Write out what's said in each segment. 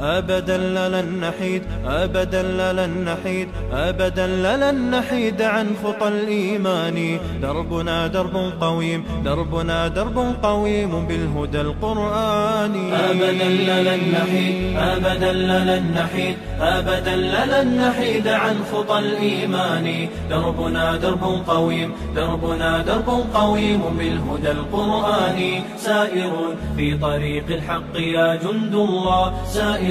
أبدا لن نحيد أبدا لن نحيد أبدا لن نحيد عن خطى الإيمان. دربنا درب قويم دربنا درب قويم بالهدى القرآني أبدا لن نحيد أبدا لن نحيد أبدا لن نحيد عن خطى الإيمان. دربنا درب قويم دربنا درب قويم بالهدى القرآني سائر في طريق الحق يا جند الله سائر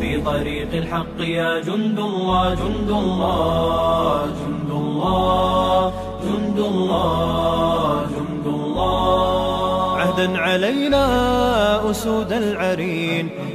في طريق الحق يا جند الله جند الله جند الله جند الله جند الله. عهدا علينا أسود العرين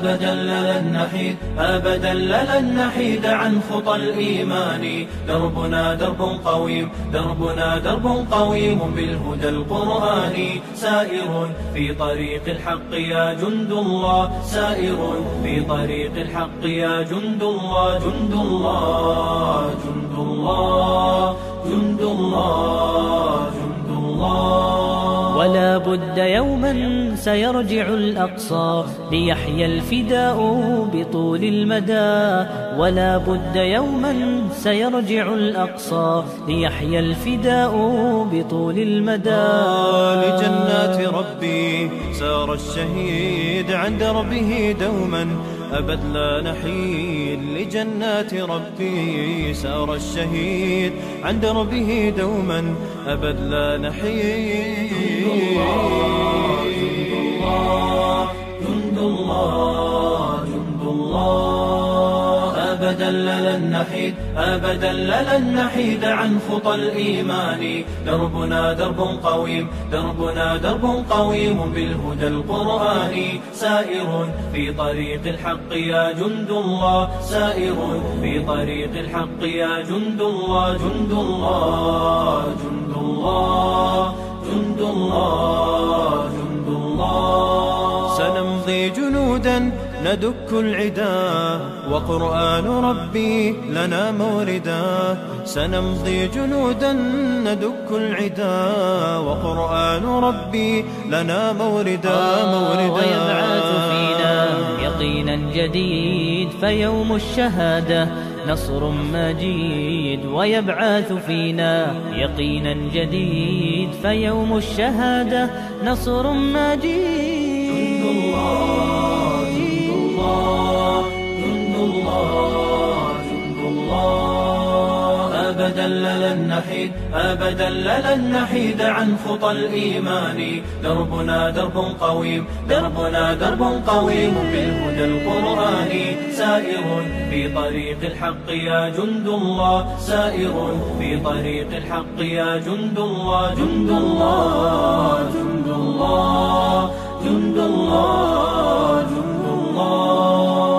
أبدا لن نحيد أبدا لن نحيد عن خطى الإيمان. دربنا درب قويم دربنا درب قويم بالهدى القرآني سائر في طريق الحق يا جند الله سائر في طريق الحق يا جند الله جند الله جند الله جند الله جند الله. بد يوما سيرجع الأقصى ليحيى الفداء بطول المدى. ولا بد يوما سيرجع الأقصى ليحيى الفداء بطول المدى. لجنات ربي سار الشهيد عن دربه دوما. أبد لا نحيد لجنات ربي سار الشهيد عن دربه دوما أبد لا نحيد جند أبدا لن نحيد أبدا لن نحيد عن خطى الإيمان. دربنا درب قويم دربنا درب قويم بالهدى القرآني سائر في طريق الحق يا جند الله سائر في طريق الحق يا جند الله جند الله جند الله. ندك العدا وقرآن ربي لنا موردا. سنمضي جنودا ندك العدا وقرآن ربي لنا موردا موردا. ويبعث فينا يقينا جديد فيوم الشهادة نصر مجيد. ويبعث فينا يقينا جديد فيوم الشهادة نصر مجيد. أبدا للن نحيد أبدا للن نحيد عن خطى الإيمان. دربنا درب قويم دربنا درب قويم بالهدى القرآني سائر في طريق الحق يا جند الله سائر في طريق الحق يا جند الله جند الله جند الله جند الله جند الله.